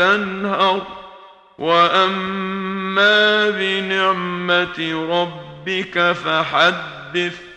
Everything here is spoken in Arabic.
تنهر. واما بنعمه ربك فحدث